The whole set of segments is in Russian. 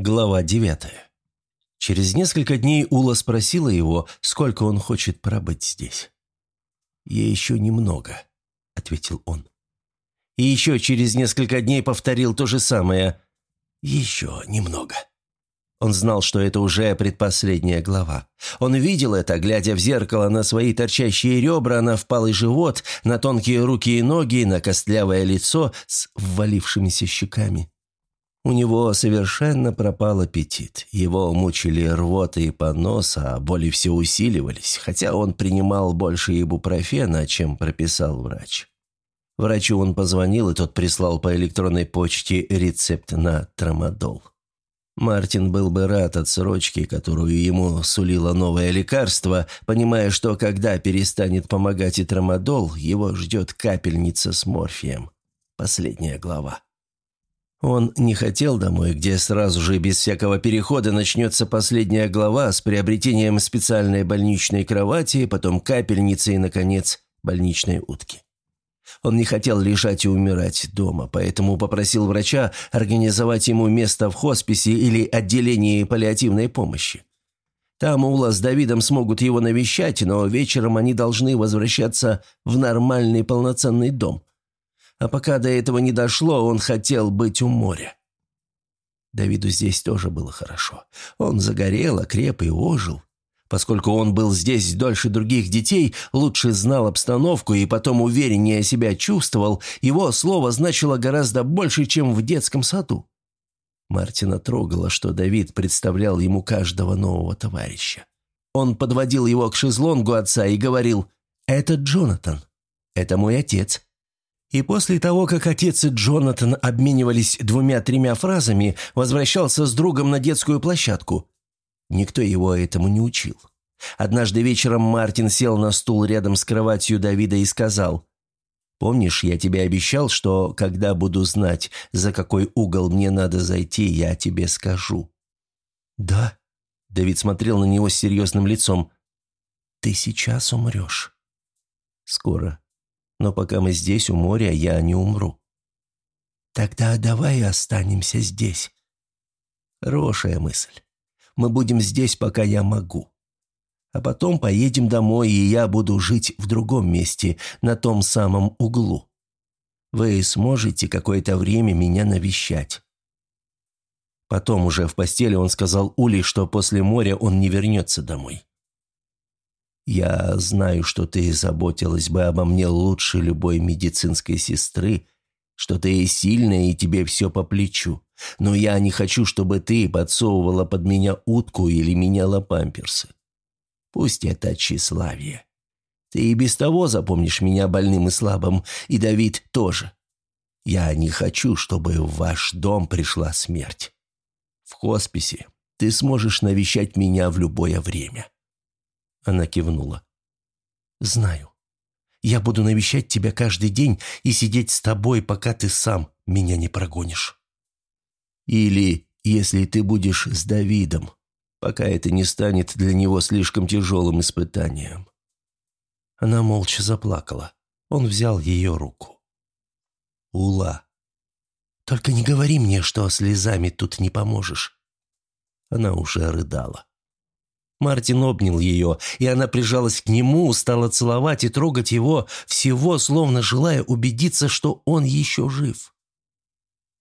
Глава девятая. Через несколько дней Ула спросила его, сколько он хочет пробыть здесь. «Ей еще немного», — ответил он. И еще через несколько дней повторил то же самое. «Еще немного». Он знал, что это уже предпоследняя глава. Он видел это, глядя в зеркало на свои торчащие ребра, на впалый живот, на тонкие руки и ноги, на костлявое лицо с ввалившимися щеками. У него совершенно пропал аппетит. Его мучили рвота и понос, а боли все усиливались, хотя он принимал больше ибупрофена, чем прописал врач. Врачу он позвонил, и тот прислал по электронной почте рецепт на трамадол. Мартин был бы рад отсрочке, которую ему сулило новое лекарство, понимая, что когда перестанет помогать и трамадол, его ждет капельница с морфием. Последняя глава. Он не хотел домой, где сразу же без всякого перехода начнется последняя глава с приобретением специальной больничной кровати, потом капельницы и, наконец, больничной утки. Он не хотел лежать и умирать дома, поэтому попросил врача организовать ему место в хосписе или отделении паллиативной помощи. Там Ула с Давидом смогут его навещать, но вечером они должны возвращаться в нормальный полноценный дом. А пока до этого не дошло, он хотел быть у моря. Давиду здесь тоже было хорошо. Он загорел, окреп и ожил. Поскольку он был здесь дольше других детей, лучше знал обстановку и потом увереннее себя чувствовал, его слово значило гораздо больше, чем в детском саду. Мартина трогало, что Давид представлял ему каждого нового товарища. Он подводил его к шезлонгу отца и говорил «Это Джонатан. Это мой отец. И после того, как отец и Джонатан обменивались двумя-тремя фразами, возвращался с другом на детскую площадку. Никто его этому не учил. Однажды вечером Мартин сел на стул рядом с кроватью Давида и сказал, «Помнишь, я тебе обещал, что, когда буду знать, за какой угол мне надо зайти, я тебе скажу?» «Да», — Давид смотрел на него с серьезным лицом, «ты сейчас умрешь». «Скоро», но пока мы здесь, у моря, я не умру». «Тогда давай останемся здесь». «Хорошая мысль. Мы будем здесь, пока я могу. А потом поедем домой, и я буду жить в другом месте, на том самом углу. Вы сможете какое-то время меня навещать». Потом уже в постели он сказал Ули, что после моря он не вернется домой. Я знаю, что ты заботилась бы обо мне лучше любой медицинской сестры, что ты сильная и тебе все по плечу. Но я не хочу, чтобы ты подсовывала под меня утку или меняла памперсы. Пусть это тщеславие. Ты и без того запомнишь меня больным и слабым, и Давид тоже. Я не хочу, чтобы в ваш дом пришла смерть. В хосписе ты сможешь навещать меня в любое время. Она кивнула. «Знаю. Я буду навещать тебя каждый день и сидеть с тобой, пока ты сам меня не прогонишь. Или если ты будешь с Давидом, пока это не станет для него слишком тяжелым испытанием». Она молча заплакала. Он взял ее руку. «Ула, только не говори мне, что слезами тут не поможешь». Она уже рыдала. Мартин обнял ее, и она прижалась к нему, стала целовать и трогать его, всего словно желая убедиться, что он еще жив.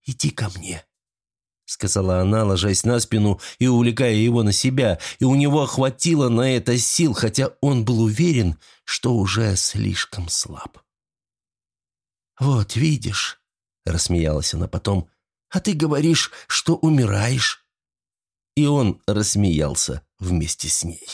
«Иди ко мне», — сказала она, ложась на спину и увлекая его на себя, и у него хватило на это сил, хотя он был уверен, что уже слишком слаб. «Вот видишь», — рассмеялась она потом, — «а ты говоришь, что умираешь». И он рассмеялся вместе с ней.